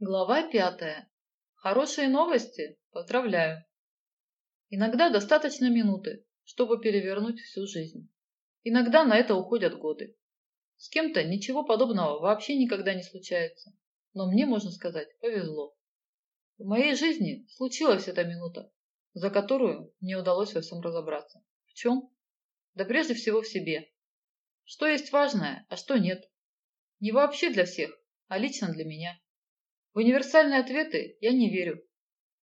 Глава пятая. Хорошие новости? Поздравляю. Иногда достаточно минуты, чтобы перевернуть всю жизнь. Иногда на это уходят годы. С кем-то ничего подобного вообще никогда не случается. Но мне, можно сказать, повезло. В моей жизни случилась эта минута, за которую мне удалось во всем разобраться. В чем? Да прежде всего в себе. Что есть важное, а что нет. Не вообще для всех, а лично для меня. В универсальные ответы я не верю,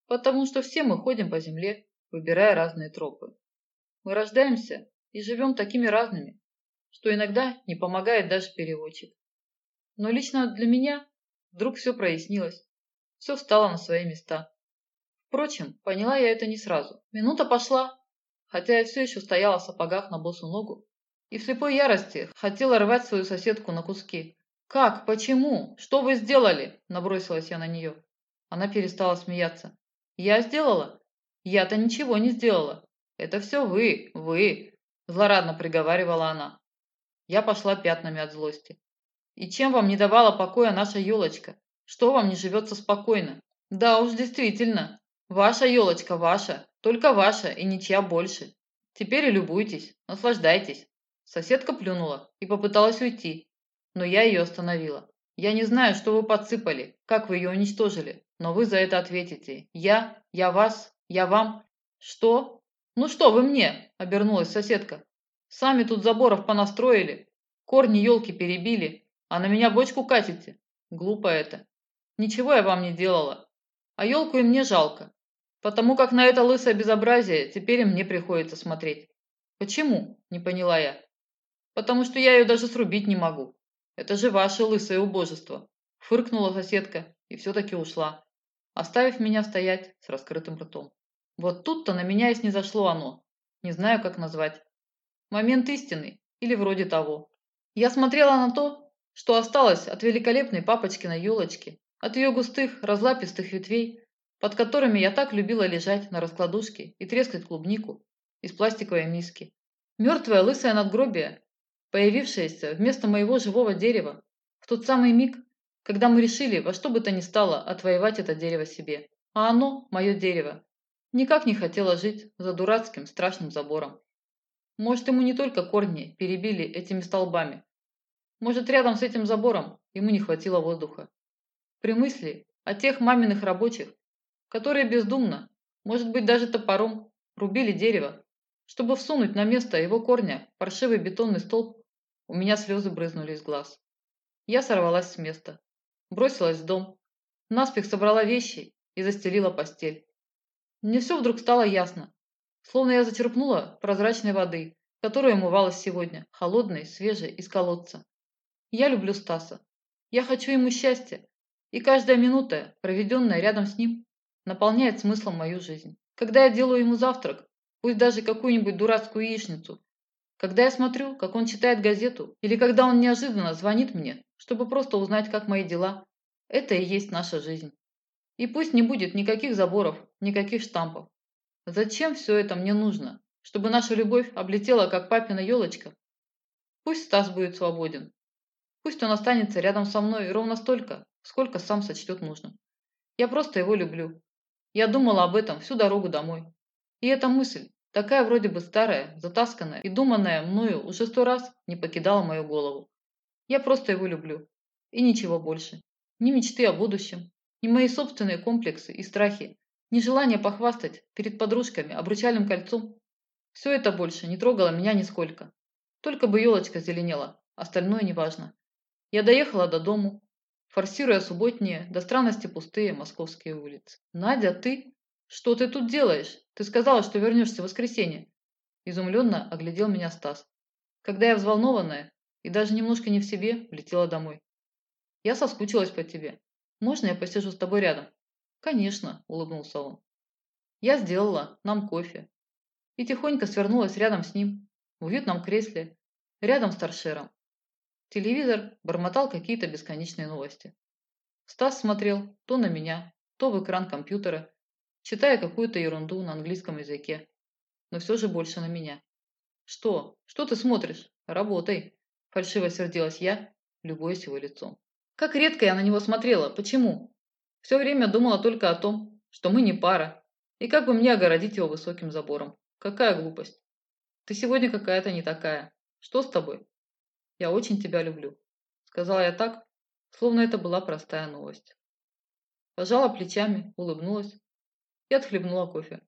потому что все мы ходим по земле, выбирая разные тропы. Мы рождаемся и живем такими разными, что иногда не помогает даже переводчик. Но лично для меня вдруг все прояснилось, все встало на свои места. Впрочем, поняла я это не сразу. Минута пошла, хотя я все еще стояла в сапогах на босу ногу и в слепой ярости хотела рвать свою соседку на куски. «Как? Почему? Что вы сделали?» – набросилась я на нее. Она перестала смеяться. «Я сделала? Я-то ничего не сделала. Это все вы, вы!» – злорадно приговаривала она. Я пошла пятнами от злости. «И чем вам не давала покоя наша елочка? Что вам не живется спокойно?» «Да уж, действительно. Ваша елочка ваша, только ваша и ничья больше. Теперь и любуйтесь, наслаждайтесь». Соседка плюнула и попыталась уйти, но я ее остановила. Я не знаю, что вы подсыпали, как вы ее уничтожили, но вы за это ответите. Я, я вас, я вам. Что? Ну что вы мне? Обернулась соседка. Сами тут заборов понастроили, корни елки перебили, а на меня бочку катите. Глупо это. Ничего я вам не делала. А елку и мне жалко, потому как на это лысое безобразие теперь и мне приходится смотреть. Почему? Не поняла я. Потому что я ее даже срубить не могу. «Это же ваше лысое убожество!» Фыркнула соседка и все-таки ушла, оставив меня стоять с раскрытым ртом. Вот тут-то на меня и снизошло оно. Не знаю, как назвать. Момент истины или вроде того. Я смотрела на то, что осталось от великолепной папочкиной елочки, от ее густых, разлапистых ветвей, под которыми я так любила лежать на раскладушке и трескать клубнику из пластиковой миски. Мертвое лысое надгробие появившееся вместо моего живого дерева в тот самый миг, когда мы решили во что бы то ни стало отвоевать это дерево себе. А оно, мое дерево, никак не хотело жить за дурацким страшным забором. Может, ему не только корни перебили этими столбами. Может, рядом с этим забором ему не хватило воздуха. При мысли о тех маминых рабочих, которые бездумно, может быть, даже топором, рубили дерево, чтобы всунуть на место его корня паршивый бетонный столб, у меня слезы брызнули из глаз. Я сорвалась с места, бросилась в дом, наспех собрала вещи и застелила постель. Мне все вдруг стало ясно, словно я зачерпнула прозрачной воды, которую умывалась сегодня, холодной, свежей, из колодца. Я люблю Стаса. Я хочу ему счастья, и каждая минута, проведенная рядом с ним, наполняет смыслом мою жизнь. Когда я делаю ему завтрак, пусть даже какую-нибудь дурацкую яичницу, когда я смотрю, как он читает газету, или когда он неожиданно звонит мне, чтобы просто узнать, как мои дела, это и есть наша жизнь. И пусть не будет никаких заборов, никаких штампов. Зачем все это мне нужно? Чтобы наша любовь облетела, как папина елочка? Пусть Стас будет свободен. Пусть он останется рядом со мной ровно столько, сколько сам сочтет нужным. Я просто его люблю. Я думала об этом всю дорогу домой. И эта мысль, Такая вроде бы старая, затасканная и думанная мною уже сто раз не покидала мою голову. Я просто его люблю. И ничего больше. Ни мечты о будущем, ни мои собственные комплексы и страхи, ни желание похвастать перед подружками обручальным кольцом. Все это больше не трогало меня нисколько. Только бы елочка зеленела, остальное неважно. Я доехала до дому, форсируя субботние, до странности пустые московские улицы. «Надя, ты? Что ты тут делаешь?» Ты сказала, что вернешься в воскресенье. Изумленно оглядел меня Стас. Когда я взволнованная и даже немножко не в себе, влетела домой. Я соскучилась по тебе. Можно я посижу с тобой рядом? Конечно, улыбнулся он. Я сделала нам кофе. И тихонько свернулась рядом с ним, в уютном кресле, рядом с торшером. Телевизор бормотал какие-то бесконечные новости. Стас смотрел то на меня, то в экран компьютера читая какую-то ерунду на английском языке, но все же больше на меня. «Что? Что ты смотришь? Работай!» – фальшиво сердилась я, любуясь его лицом. Как редко я на него смотрела. Почему? Все время думала только о том, что мы не пара, и как бы мне огородить его высоким забором. Какая глупость. Ты сегодня какая-то не такая. Что с тобой? Я очень тебя люблю. Сказала я так, словно это была простая новость. Пожала плечами, улыбнулась и отхлебнула кофе.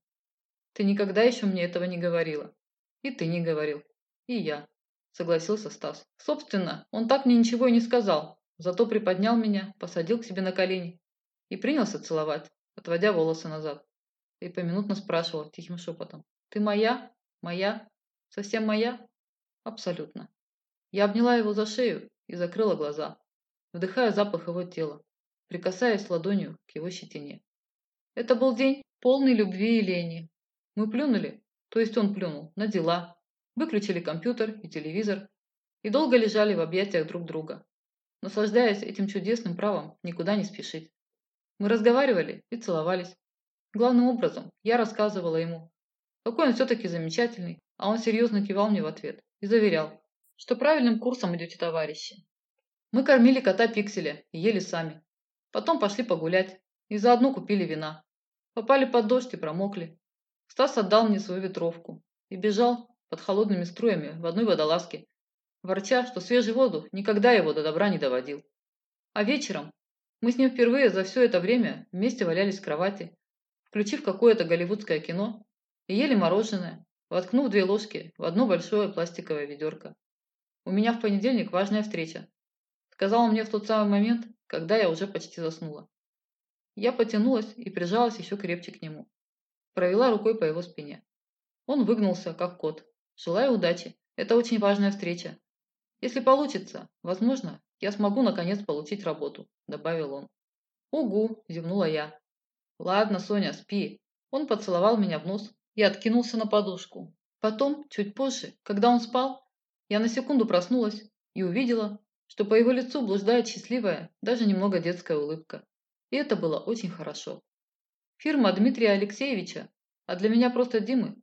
Ты никогда еще мне этого не говорила. И ты не говорил. И я. Согласился Стас. Собственно, он так мне ничего и не сказал. Зато приподнял меня, посадил к себе на колени и принялся целовать, отводя волосы назад. И поминутно спрашивал тихим шепотом. «Ты моя? Моя? Совсем моя?» «Абсолютно». Я обняла его за шею и закрыла глаза, вдыхая запах его тела, прикасаясь ладонью к его щетине. Это был день полный любви и лени. Мы плюнули, то есть он плюнул, на дела, выключили компьютер и телевизор и долго лежали в объятиях друг друга, наслаждаясь этим чудесным правом никуда не спешить. Мы разговаривали и целовались. Главным образом я рассказывала ему, какой он все-таки замечательный, а он серьезно кивал мне в ответ и заверял, что правильным курсом идете, товарищи. Мы кормили кота Пикселя и ели сами. Потом пошли погулять и заодно купили вина. Попали под дождь и промокли. Стас отдал мне свою ветровку и бежал под холодными струями в одной водолазке, ворча, что свежий воздух никогда его до добра не доводил. А вечером мы с ним впервые за все это время вместе валялись в кровати, включив какое-то голливудское кино и ели мороженое, воткнув две ложки в одно большое пластиковое ведерко. «У меня в понедельник важная встреча», сказал он мне в тот самый момент, когда я уже почти заснула. Я потянулась и прижалась еще крепче к нему. Провела рукой по его спине. Он выгнулся, как кот. Желаю удачи. Это очень важная встреча. Если получится, возможно, я смогу наконец получить работу», – добавил он. «Угу», – зевнула я. «Ладно, Соня, спи». Он поцеловал меня в нос и откинулся на подушку. Потом, чуть позже, когда он спал, я на секунду проснулась и увидела, что по его лицу блуждает счастливая, даже немного детская улыбка. И это было очень хорошо. Фирма Дмитрия Алексеевича, а для меня просто Димы,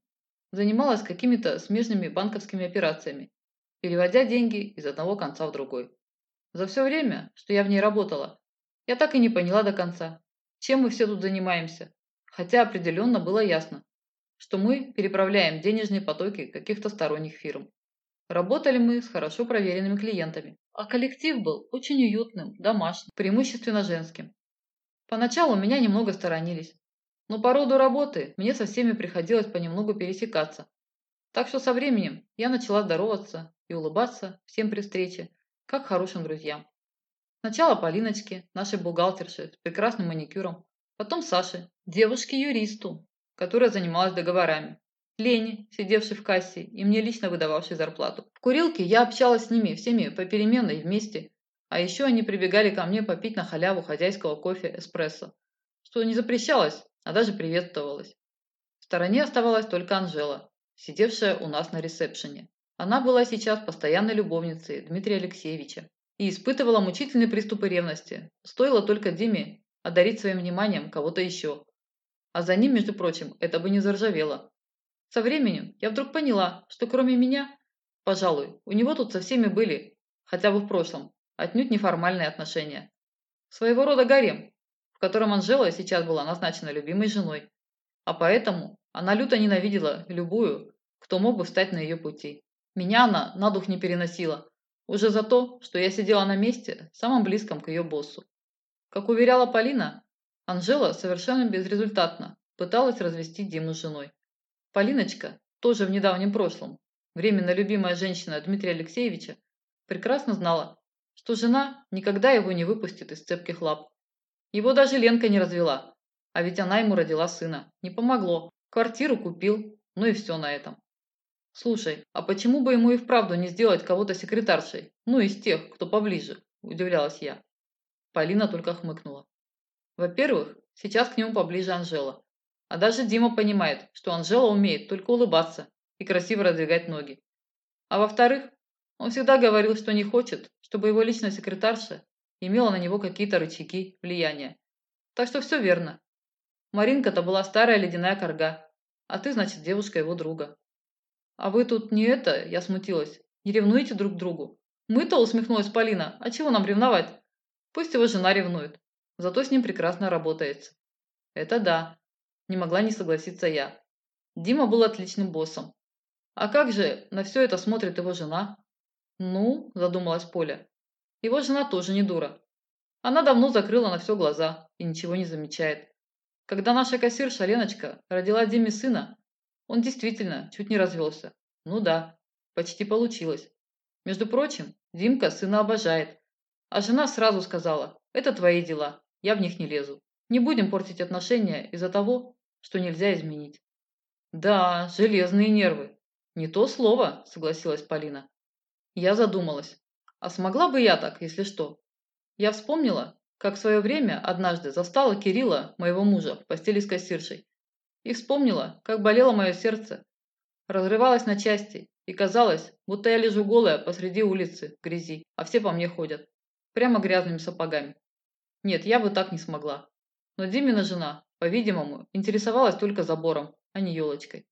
занималась какими-то смежными банковскими операциями, переводя деньги из одного конца в другой. За все время, что я в ней работала, я так и не поняла до конца, чем мы все тут занимаемся, хотя определенно было ясно, что мы переправляем денежные потоки каких-то сторонних фирм. Работали мы с хорошо проверенными клиентами, а коллектив был очень уютным, домашним, преимущественно женским. Поначалу меня немного сторонились, но по роду работы мне со всеми приходилось понемногу пересекаться. Так что со временем я начала здороваться и улыбаться всем при встрече, как хорошим друзьям. Сначала Полиночке, нашей бухгалтерше, с прекрасным маникюром, потом Саше, девушке-юристу, которая занималась договорами, Лене, сидевшей в кассе и мне лично выдававшей зарплату. В курилке я общалась с ними всеми попеременно и вместе, а еще они прибегали ко мне попить на халяву хозяйского кофе эспрессо, что не запрещалось, а даже приветствовалось. В стороне оставалась только Анжела, сидевшая у нас на ресепшене. Она была сейчас постоянной любовницей Дмитрия Алексеевича и испытывала мучительные приступы ревности. Стоило только Диме одарить своим вниманием кого-то еще. А за ним, между прочим, это бы не заржавело. Со временем я вдруг поняла, что кроме меня, пожалуй, у него тут со всеми были, хотя бы в прошлом, отнюдь неформальные отношения. Своего рода гарем, в котором Анжела сейчас была назначена любимой женой. А поэтому она люто ненавидела любую, кто мог бы встать на ее пути. Меня она на дух не переносила, уже за то, что я сидела на месте, самом близком к ее боссу. Как уверяла Полина, Анжела совершенно безрезультатно пыталась развести Диму с женой. Полиночка, тоже в недавнем прошлом, временно любимая женщина Дмитрия Алексеевича, прекрасно знала, что жена никогда его не выпустит из цепких лап. Его даже Ленка не развела, а ведь она ему родила сына. Не помогло, квартиру купил, ну и все на этом. «Слушай, а почему бы ему и вправду не сделать кого-то секретаршей? Ну, из тех, кто поближе», – удивлялась я. Полина только хмыкнула. Во-первых, сейчас к нему поближе Анжела. А даже Дима понимает, что Анжела умеет только улыбаться и красиво раздвигать ноги. А во-вторых, он всегда говорил, что не хочет, чтобы его личная секретарша имела на него какие-то рычаги влияния. Так что все верно. Маринка-то была старая ледяная корга, а ты, значит, девушка его друга. «А вы тут не это?» – я смутилась. «Не ревнуете друг к другу?» «Мы-то», – усмехнулась Полина. «А чего нам ревновать? Пусть его жена ревнует. зато с ним прекрасно работается. Это да, не могла не согласиться я. Дима был отличным боссом. А как же на все это смотрит его жена? Ну, задумалась Поля. Его жена тоже не дура. Она давно закрыла на все глаза и ничего не замечает. Когда наша кассирша Леночка родила Диме сына, он действительно чуть не развелся. Ну да, почти получилось. Между прочим, Димка сына обожает. А жена сразу сказала, это твои дела, я в них не лезу. Не будем портить отношения из-за того, что нельзя изменить. Да, железные нервы. Не то слово, согласилась Полина. Я задумалась. А смогла бы я так, если что? Я вспомнила, как в свое время однажды застала Кирилла, моего мужа, в постели с кассиршей. И вспомнила, как болело мое сердце. Разрывалось на части, и казалось, будто я лежу голая посреди улицы в грязи, а все по мне ходят. Прямо грязными сапогами. Нет, я бы так не смогла. Но Димина жена, по-видимому, интересовалась только забором, а не елочкой.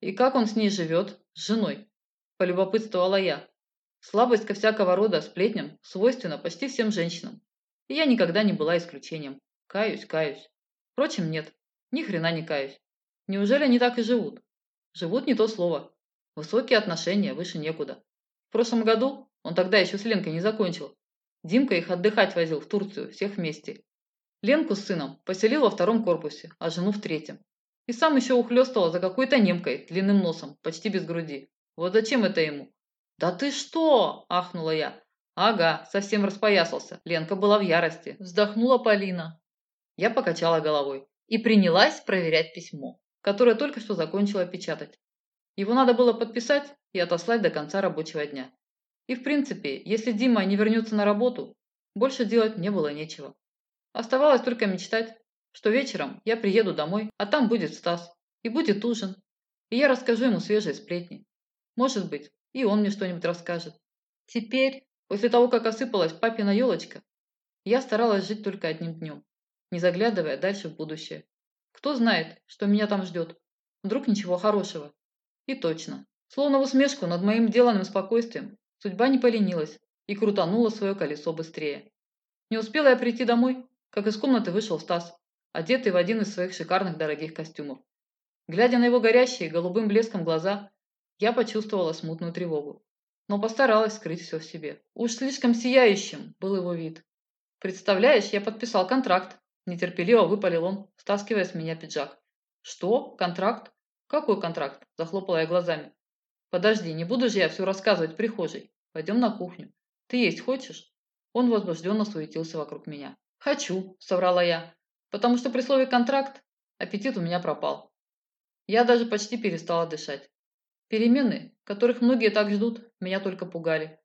И как он с ней живет, с женой? Полюбопытствовала я. Слабость ко всякого рода сплетням свойственна почти всем женщинам. И я никогда не была исключением. Каюсь, каюсь. Впрочем, нет, ни хрена не каюсь. Неужели они так и живут? Живут не то слово. Высокие отношения, выше некуда. В прошлом году, он тогда еще с Ленкой не закончил, Димка их отдыхать возил в Турцию, всех вместе. Ленку с сыном поселил во втором корпусе, а жену в третьем. И сам еще ухлёстывал за какой-то немкой, длинным носом, почти без груди. Вот зачем это ему? «Да ты что?» – ахнула я. «Ага, совсем распоясался. Ленка была в ярости». Вздохнула Полина. Я покачала головой и принялась проверять письмо, которое только что закончила печатать. Его надо было подписать и отослать до конца рабочего дня. И в принципе, если Дима не вернется на работу, больше делать мне было нечего. Оставалось только мечтать, что вечером я приеду домой, а там будет Стас, и будет ужин, и я расскажу ему свежие сплетни. Может быть, и он мне что-нибудь расскажет. Теперь, после того, как осыпалась папина елочка, я старалась жить только одним днем, не заглядывая дальше в будущее. Кто знает, что меня там ждет? Вдруг ничего хорошего. И точно, словно в усмешку над моим деланным спокойствием, судьба не поленилась и крутанула свое колесо быстрее. Не успела я прийти домой, как из комнаты вышел Стас, одетый в один из своих шикарных дорогих костюмов. Глядя на его горящие голубым блеском глаза, я почувствовала смутную тревогу, но постаралась скрыть все в себе. Уж слишком сияющим был его вид. «Представляешь, я подписал контракт», – нетерпеливо выпалил он, стаскивая с меня пиджак. «Что? Контракт? Какой контракт?» – захлопала я глазами. «Подожди, не буду же я все рассказывать прихожей. Пойдем на кухню. Ты есть хочешь?» Он возбужденно суетился вокруг меня. «Хочу», – соврала я, потому что при слове «контракт» аппетит у меня пропал. Я даже почти перестала дышать. Перемены, которых многие так ждут, меня только пугали.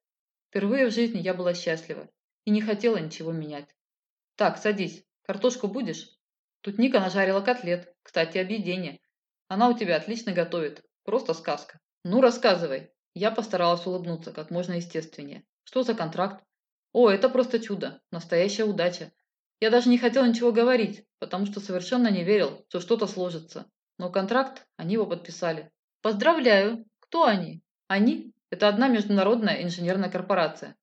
Впервые в жизни я была счастлива и не хотела ничего менять. «Так, садись. Картошку будешь?» Тут Ника нажарила котлет. Кстати, объедение. Она у тебя отлично готовит. Просто сказка. Ну, рассказывай. Я постаралась улыбнуться как можно естественнее. Что за контракт? О, это просто чудо. Настоящая удача. Я даже не хотел ничего говорить, потому что совершенно не верил, что что-то сложится. Но контракт, они его подписали. Поздравляю! Кто они? Они – это одна международная инженерная корпорация.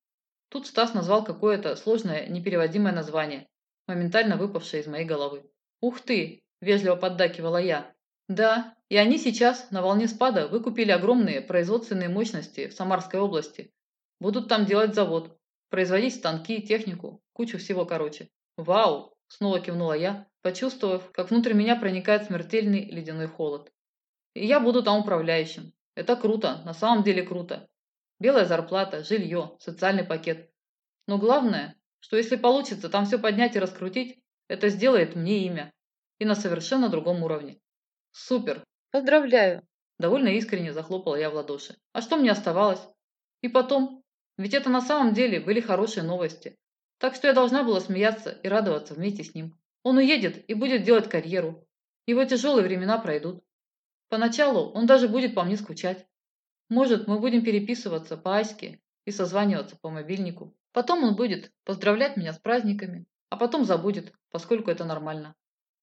Тут Стас назвал какое-то сложное, непереводимое название, моментально выпавшее из моей головы. «Ух ты!» – вежливо поддакивала я. «Да, и они сейчас, на волне спада, выкупили огромные производственные мощности в Самарской области. Будут там делать завод, производить станки, технику, кучу всего короче. Вау!» – снова кивнула я, почувствовав, как внутрь меня проникает смертельный ледяной холод. И я буду там управляющим. Это круто, на самом деле круто. Белая зарплата, жилье, социальный пакет. Но главное, что если получится там все поднять и раскрутить, это сделает мне имя. И на совершенно другом уровне. Супер! Поздравляю! Довольно искренне захлопала я в ладоши. А что мне оставалось? И потом, ведь это на самом деле были хорошие новости. Так что я должна была смеяться и радоваться вместе с ним. Он уедет и будет делать карьеру. Его тяжелые времена пройдут. Поначалу он даже будет по мне скучать. Может, мы будем переписываться по Аське и созваниваться по мобильнику. Потом он будет поздравлять меня с праздниками, а потом забудет, поскольку это нормально.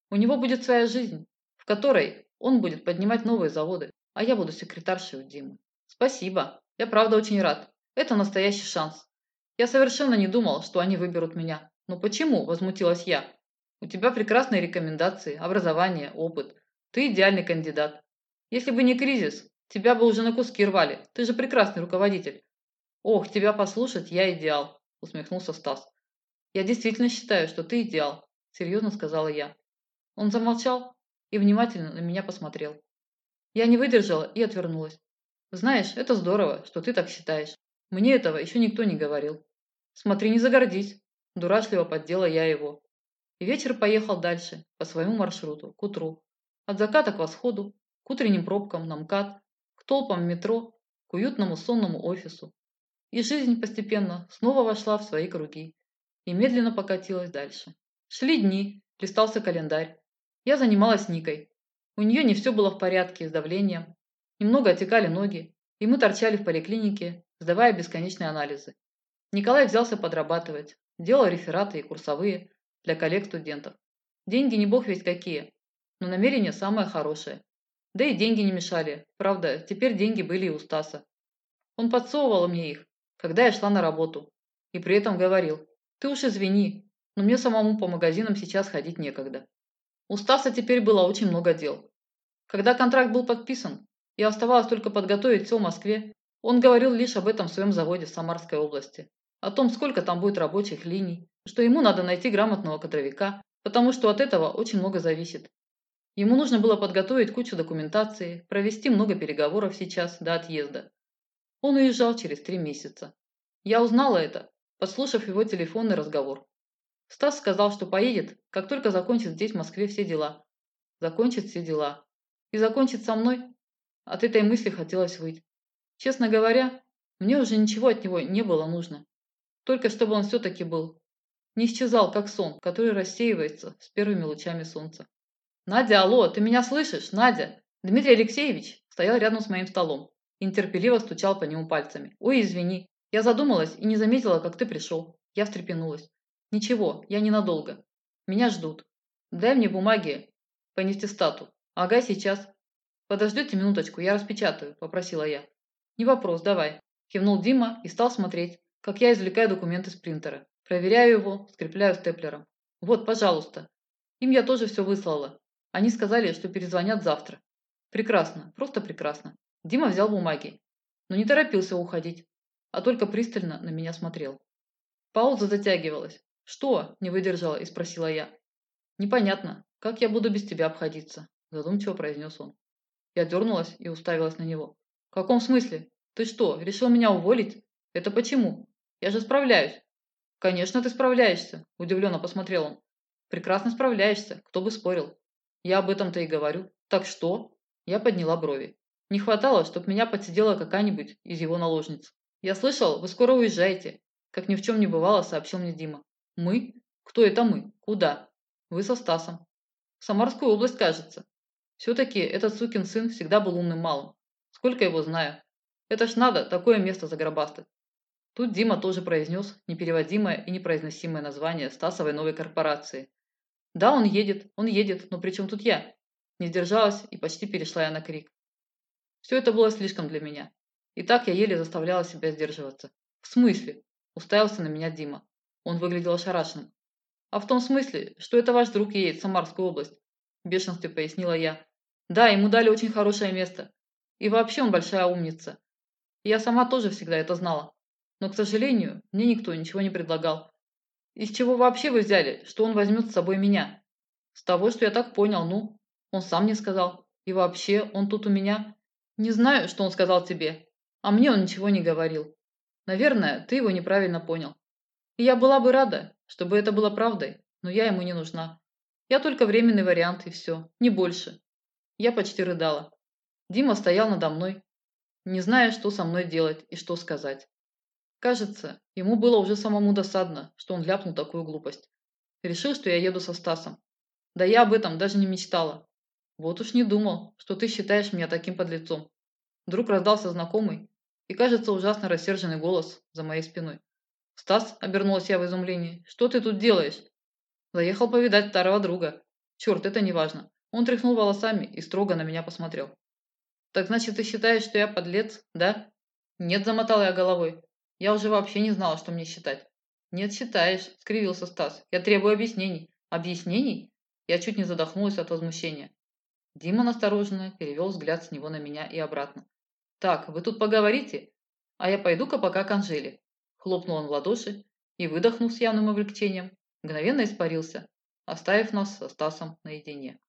У него будет своя жизнь, в которой он будет поднимать новые заводы, а я буду секретаршей у Димы. Спасибо, я правда очень рад. Это настоящий шанс. Я совершенно не думал, что они выберут меня. «Но почему?» – возмутилась я. «У тебя прекрасные рекомендации, образование, опыт. Ты идеальный кандидат. Если бы не кризис, тебя бы уже на куски рвали. Ты же прекрасный руководитель». «Ох, тебя послушать, я идеал», – усмехнулся Стас. «Я действительно считаю, что ты идеал», – серьезно сказала я. Он замолчал и внимательно на меня посмотрел. Я не выдержала и отвернулась. «Знаешь, это здорово, что ты так считаешь. Мне этого еще никто не говорил. Смотри, не загордись. Дурашливо поддела я его. И вечер поехал дальше, по своему маршруту, к утру. От заката к восходу, к утренним пробкам на МКАД, к толпам метро, к уютному сонному офису. И жизнь постепенно снова вошла в свои круги и медленно покатилась дальше. Шли дни, листался календарь. Я занималась Никой. У нее не все было в порядке с давлением. Немного отекали ноги, и мы торчали в поликлинике, сдавая бесконечные анализы. Николай взялся подрабатывать, делал рефераты и курсовые для коллег-студентов. Деньги не бог весь какие, но намерение самое хорошее. Да и деньги не мешали, правда, теперь деньги были и у Стаса. Он подсовывал мне их, когда я шла на работу, и при этом говорил, ты уж извини, но мне самому по магазинам сейчас ходить некогда. У Стаса теперь было очень много дел. Когда контракт был подписан, и оставалось только подготовить все в Москве, он говорил лишь об этом в своем заводе в Самарской области, о том, сколько там будет рабочих линий, что ему надо найти грамотного кадровика, потому что от этого очень много зависит. Ему нужно было подготовить кучу документации, провести много переговоров сейчас до отъезда. Он уезжал через три месяца. Я узнала это, послушав его телефонный разговор. Стас сказал, что поедет, как только закончит здесь в Москве все дела. Закончит все дела. И закончит со мной. От этой мысли хотелось выйти. Честно говоря, мне уже ничего от него не было нужно. Только чтобы он все-таки был. Не исчезал, как сон, который рассеивается с первыми лучами солнца. «Надя, алло, ты меня слышишь? Надя!» Дмитрий Алексеевич стоял рядом с моим столом и нетерпеливо стучал по нему пальцами. «Ой, извини, я задумалась и не заметила, как ты пришел». Я встрепенулась. «Ничего, я ненадолго. Меня ждут. Дай мне бумаги по нефтестату. Ага, сейчас. Подождите минуточку, я распечатаю», – попросила я. «Не вопрос, давай», – кивнул Дима и стал смотреть, как я извлекаю документ из принтера. Проверяю его, скрепляю степлером. «Вот, пожалуйста. Им я тоже все выслала. Они сказали, что перезвонят завтра». «Прекрасно, просто прекрасно». Дима взял бумаги, но не торопился уходить, а только пристально на меня смотрел. Пауза затягивалась. «Что?» – не выдержала и спросила я. «Непонятно, как я буду без тебя обходиться?» – задумчиво произнес он. Я дернулась и уставилась на него. «В каком смысле? Ты что, решил меня уволить? Это почему? Я же справляюсь». «Конечно, ты справляешься», – удивленно посмотрел он. «Прекрасно справляешься, кто бы спорил. Я об этом-то и говорю. Так что?» Я подняла брови. Не хватало, чтобы меня подсидела какая-нибудь из его наложниц. «Я слышал, вы скоро уезжаете», – как ни в чем не бывало, сообщил мне Дима. «Мы? Кто это мы? Куда?» «Вы со Стасом». «В Самарскую область, кажется. Все-таки этот сукин сын всегда был умным малым. Сколько его знаю. Это ж надо такое место загробастать. Тут Дима тоже произнес непереводимое и непроизносимое название Стасовой новой корпорации. Да, он едет, он едет, но при чем тут я? Не сдержалась и почти перешла я на крик. Все это было слишком для меня. И так я еле заставляла себя сдерживаться. В смысле? Уставился на меня Дима. Он выглядел ошарашенным. А в том смысле, что это ваш друг едет в Самарскую область. В бешенстве пояснила я. Да, ему дали очень хорошее место. И вообще он большая умница. Я сама тоже всегда это знала. Но, к сожалению, мне никто ничего не предлагал. Из чего вообще вы взяли, что он возьмет с собой меня? С того, что я так понял, ну. Он сам мне сказал. И вообще, он тут у меня. Не знаю, что он сказал тебе. А мне он ничего не говорил. Наверное, ты его неправильно понял. И я была бы рада, чтобы это было правдой, но я ему не нужна. Я только временный вариант и все, не больше. Я почти рыдала. Дима стоял надо мной, не зная, что со мной делать и что сказать. Кажется, ему было уже самому досадно, что он ляпнул такую глупость. Решил, что я еду со Стасом. Да я об этом даже не мечтала. Вот уж не думал, что ты считаешь меня таким подлецом. Вдруг раздался знакомый и, кажется, ужасно рассерженный голос за моей спиной. «Стас», — обернулась я в изумлении, — «что ты тут делаешь?» Заехал повидать старого друга. Черт, это не важно. Он тряхнул волосами и строго на меня посмотрел. «Так значит, ты считаешь, что я подлец, да?» «Нет», — замотала я головой. «Я уже вообще не знала, что мне считать». Нет, считаешь, скривился Стас. Я требую объяснений. Объяснений? Я чуть не задохнулась от возмущения. Дима настороженно перевел взгляд с него на меня и обратно. «Так, вы тут поговорите, а я пойду-ка пока к Анжеле». Хлопнул он в ладоши и, выдохнув с явным облегчением, мгновенно испарился, оставив нас со Стасом наедине.